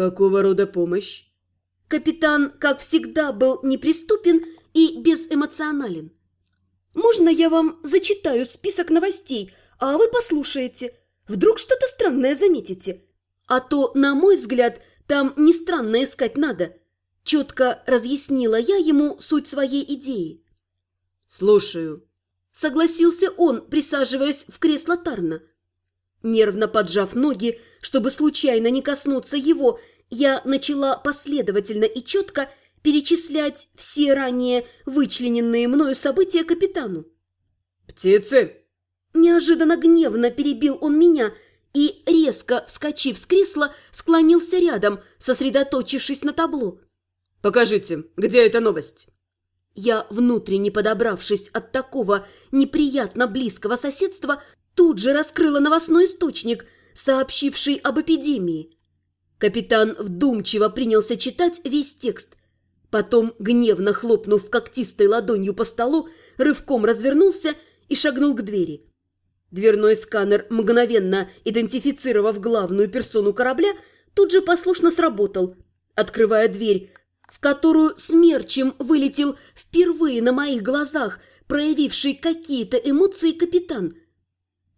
Какого рода помощь? Капитан, как всегда, был неприступен и безэмоционален. «Можно я вам зачитаю список новостей, а вы послушаете? Вдруг что-то странное заметите? А то, на мой взгляд, там не странно искать надо». Четко разъяснила я ему суть своей идеи. «Слушаю», – согласился он, присаживаясь в кресло Тарна. Нервно поджав ноги, чтобы случайно не коснуться его, я начала последовательно и четко перечислять все ранее вычлененные мною события капитану. «Птицы!» Неожиданно гневно перебил он меня и, резко вскочив с кресла, склонился рядом, сосредоточившись на табло. «Покажите, где эта новость?» Я, внутренне подобравшись от такого неприятно близкого соседства, тут же раскрыла новостной источник, сообщивший об эпидемии. Капитан вдумчиво принялся читать весь текст. Потом, гневно хлопнув когтистой ладонью по столу, рывком развернулся и шагнул к двери. Дверной сканер, мгновенно идентифицировав главную персону корабля, тут же послушно сработал, открывая дверь, в которую смерчем вылетел впервые на моих глазах, проявивший какие-то эмоции капитан.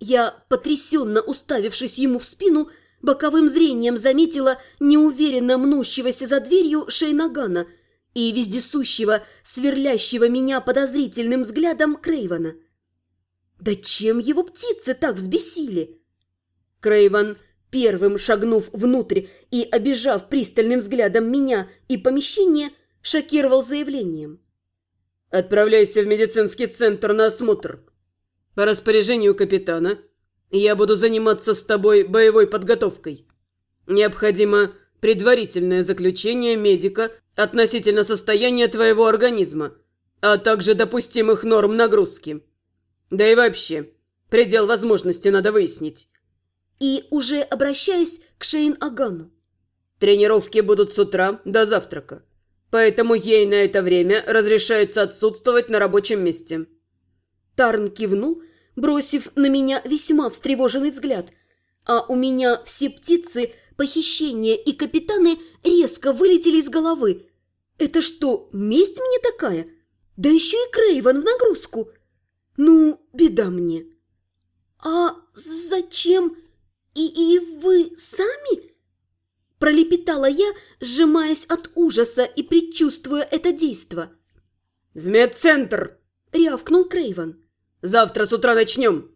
Я, потрясенно уставившись ему в спину, боковым зрением заметила неуверенно мнущегося за дверью Шейнагана и вездесущего, сверлящего меня подозрительным взглядом Крейвана. Да чем его птицы так взбесили? Крейван Первым шагнув внутрь и обижав пристальным взглядом меня и помещение, шокировал заявлением. «Отправляйся в медицинский центр на осмотр. По распоряжению капитана я буду заниматься с тобой боевой подготовкой. Необходимо предварительное заключение медика относительно состояния твоего организма, а также допустимых норм нагрузки. Да и вообще, предел возможности надо выяснить и уже обращаясь к Шейн-Агану. «Тренировки будут с утра до завтрака, поэтому ей на это время разрешается отсутствовать на рабочем месте». Тарн кивнул, бросив на меня весьма встревоженный взгляд, а у меня все птицы, похищения и капитаны резко вылетели из головы. «Это что, месть мне такая? Да еще и Крейвен в нагрузку!» «Ну, беда мне!» «А зачем?» «И, и вы сами?» Пролепетала я, сжимаясь от ужаса и предчувствуя это действо. «В медцентр!» – рявкнул Крейвен. «Завтра с утра начнем.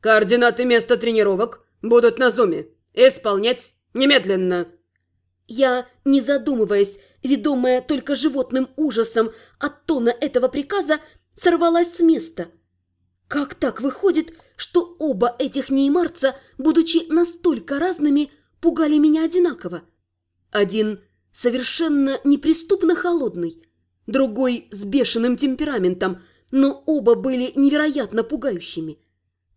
Координаты места тренировок будут на зуме. Исполнять немедленно!» Я, не задумываясь, ведомая только животным ужасом от тона этого приказа, сорвалась с места. Как так выходит, что оба этих неймарца, будучи настолько разными, пугали меня одинаково. Один совершенно неприступно холодный, другой с бешеным темпераментом, но оба были невероятно пугающими.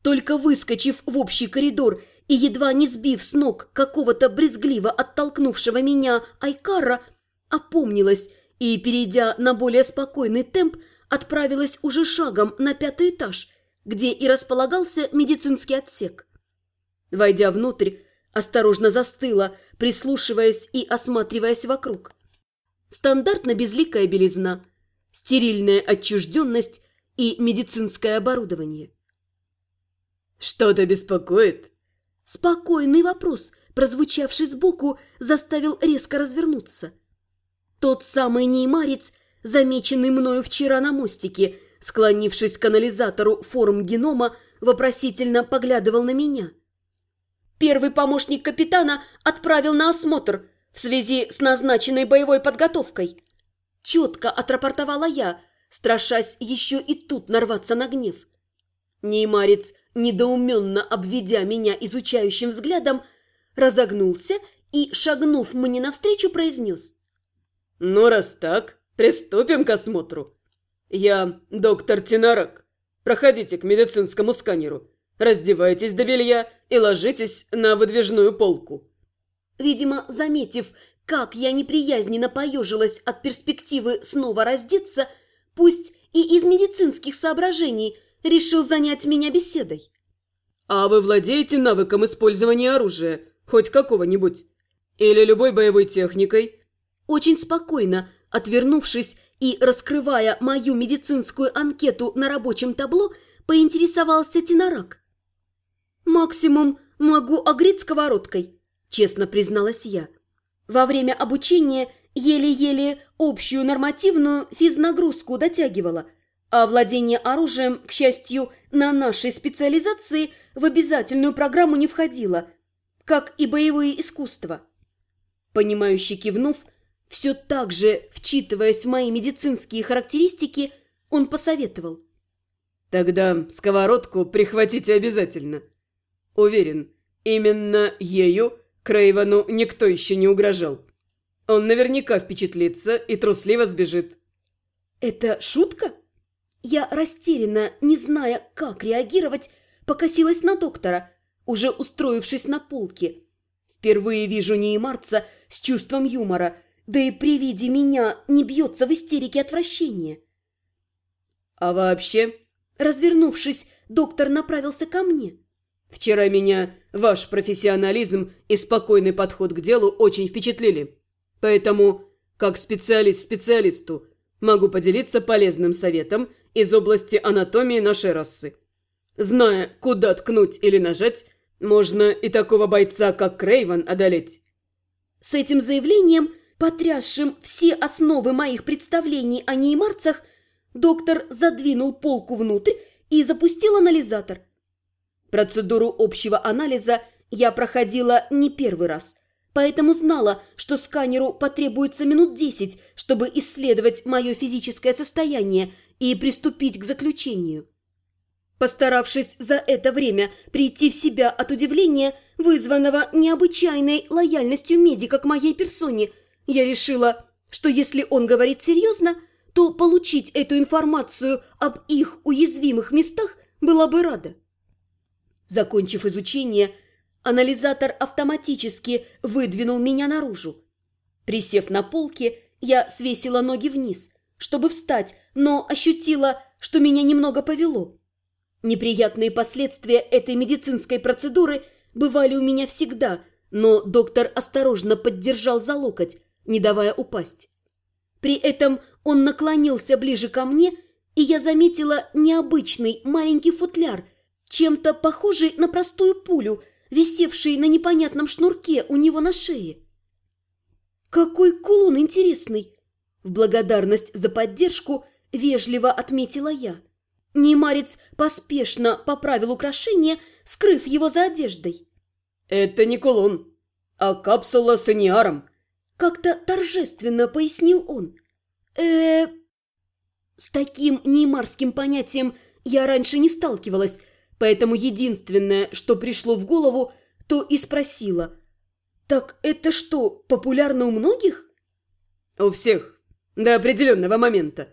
Только выскочив в общий коридор и едва не сбив с ног какого-то брезгливо оттолкнувшего меня Айкара, опомнилась и, перейдя на более спокойный темп, отправилась уже шагом на пятый этаж – где и располагался медицинский отсек. Войдя внутрь, осторожно застыла, прислушиваясь и осматриваясь вокруг. Стандартно безликая белизна, стерильная отчужденность и медицинское оборудование. «Что-то беспокоит?» Спокойный вопрос, прозвучавший сбоку, заставил резко развернуться. Тот самый неймарец, замеченный мною вчера на мостике – склонившись к анализатору форм генома, вопросительно поглядывал на меня. Первый помощник капитана отправил на осмотр в связи с назначенной боевой подготовкой. Четко отрапортовала я, страшась еще и тут нарваться на гнев. Неймарец, недоуменно обведя меня изучающим взглядом, разогнулся и, шагнув мне навстречу, произнес. «Ну, раз так, приступим к осмотру. «Я доктор Тинарок. Проходите к медицинскому сканеру. Раздевайтесь до белья и ложитесь на выдвижную полку». Видимо, заметив, как я неприязненно поежилась от перспективы снова раздеться, пусть и из медицинских соображений, решил занять меня беседой. «А вы владеете навыком использования оружия? Хоть какого-нибудь?» Или любой боевой техникой?» Очень спокойно, отвернувшись и раскрывая мою медицинскую анкету на рабочем табло, поинтересовался Тинорак. «Максимум могу огреть сковородкой», – честно призналась я. Во время обучения еле-еле общую нормативную физнагрузку дотягивала, а владение оружием, к счастью, на нашей специализации в обязательную программу не входило, как и боевые искусства. Понимающе кивнув, все так же, вчитываясь в мои медицинские характеристики, он посоветовал. «Тогда сковородку прихватите обязательно. Уверен, именно ею Крейвану никто еще не угрожал. Он наверняка впечатлится и трусливо сбежит». «Это шутка?» Я растерянно, не зная, как реагировать, покосилась на доктора, уже устроившись на полке. Впервые вижу Неймарца с чувством юмора – да и при виде меня не бьется в истерике отвращения. А вообще, развернувшись, доктор направился ко мне. Вчера меня ваш профессионализм и спокойный подход к делу очень впечатлили. Поэтому, как специалист специалисту, могу поделиться полезным советом из области анатомии нашей расы. Зная, куда ткнуть или нажать, можно и такого бойца, как Крейвен, одолеть. С этим заявлением – потрясшим все основы моих представлений о неймарцах, доктор задвинул полку внутрь и запустил анализатор. Процедуру общего анализа я проходила не первый раз, поэтому знала, что сканеру потребуется минут десять, чтобы исследовать мое физическое состояние и приступить к заключению. Постаравшись за это время прийти в себя от удивления, вызванного необычайной лояльностью медика к моей персоне – я решила, что если он говорит серьезно, то получить эту информацию об их уязвимых местах была бы рада. Закончив изучение, анализатор автоматически выдвинул меня наружу. Присев на полке, я свесила ноги вниз, чтобы встать, но ощутила, что меня немного повело. Неприятные последствия этой медицинской процедуры бывали у меня всегда, но доктор осторожно поддержал за локоть, не давая упасть. При этом он наклонился ближе ко мне, и я заметила необычный маленький футляр, чем-то похожий на простую пулю, висевший на непонятном шнурке у него на шее. «Какой кулон интересный!» В благодарность за поддержку вежливо отметила я. Немарец поспешно поправил украшение, скрыв его за одеждой. «Это не кулон, а капсула с аниаром», как-то торжественно пояснил он. э С таким неймарским понятием я раньше не сталкивалась, поэтому единственное, что пришло в голову, то и спросила. «Так это что, популярно у многих?» «У всех. До определенного момента».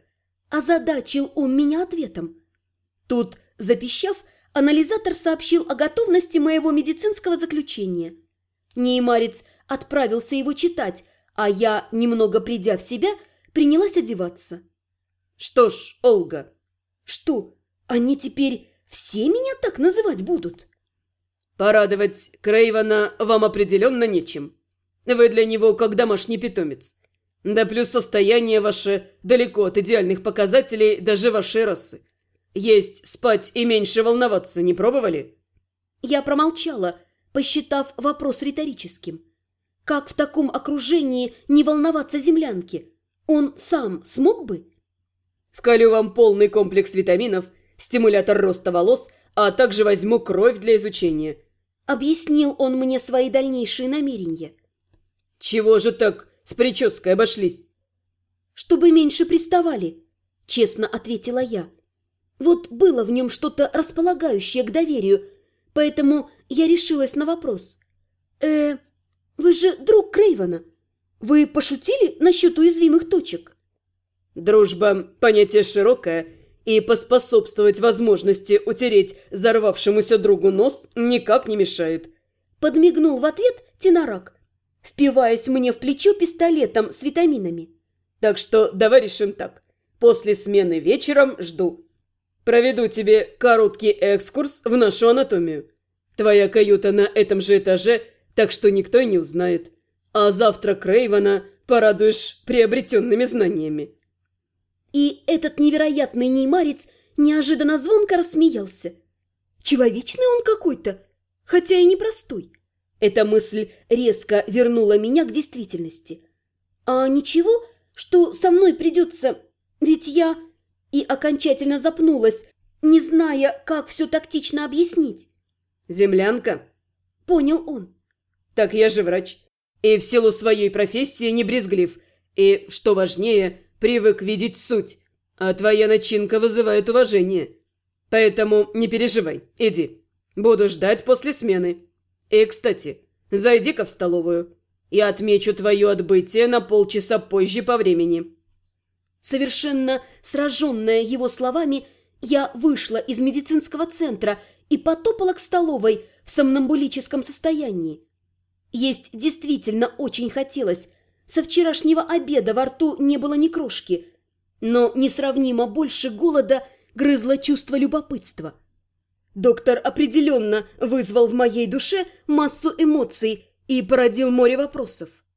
Озадачил он меня ответом. Тут, запищав, анализатор сообщил о готовности моего медицинского заключения. Неймарец отправился его читать, а я, немного придя в себя, принялась одеваться. «Что ж, Олга...» «Что, они теперь все меня так называть будут?» «Порадовать Крейвана вам определенно нечем. Вы для него как домашний питомец. Да плюс состояние ваше далеко от идеальных показателей даже вашей расы. Есть, спать и меньше волноваться не пробовали?» Я промолчала, посчитав вопрос риторическим. Как в таком окружении не волноваться землянке? Он сам смог бы? Вколю вам полный комплекс витаминов, стимулятор роста волос, а также возьму кровь для изучения. Объяснил он мне свои дальнейшие намерения. Чего же так с прической обошлись? Чтобы меньше приставали, честно ответила я. Вот было в нем что-то располагающее к доверию, поэтому я решилась на вопрос. э вы же друг Крейвана. Вы пошутили насчет уязвимых точек? Дружба – понятие широкое, и поспособствовать возможности утереть взорвавшемуся другу нос никак не мешает. Подмигнул в ответ Тинорак, впиваясь мне в плечо пистолетом с витаминами. Так что давай решим так. После смены вечером жду. Проведу тебе короткий экскурс в нашу анатомию. Твоя каюта на этом же этаже – так что никто и не узнает. А завтра Крейвана порадуешь приобретенными знаниями. И этот невероятный неймарец неожиданно звонко рассмеялся. Человечный он какой-то, хотя и непростой. Эта мысль резко вернула меня к действительности. А ничего, что со мной придется, ведь я... И окончательно запнулась, не зная, как все тактично объяснить. «Землянка?» Понял он. «Так я же врач. И в силу своей профессии не брезглив. И, что важнее, привык видеть суть. А твоя начинка вызывает уважение. Поэтому не переживай, иди. Буду ждать после смены. И, кстати, зайди-ка в столовую. Я отмечу твое отбытие на полчаса позже по времени». Совершенно сраженная его словами, я вышла из медицинского центра и потопала к столовой в сомнамбулическом состоянии. Есть действительно очень хотелось. Со вчерашнего обеда во рту не было ни крошки, но несравнимо больше голода грызло чувство любопытства. Доктор определенно вызвал в моей душе массу эмоций и породил море вопросов.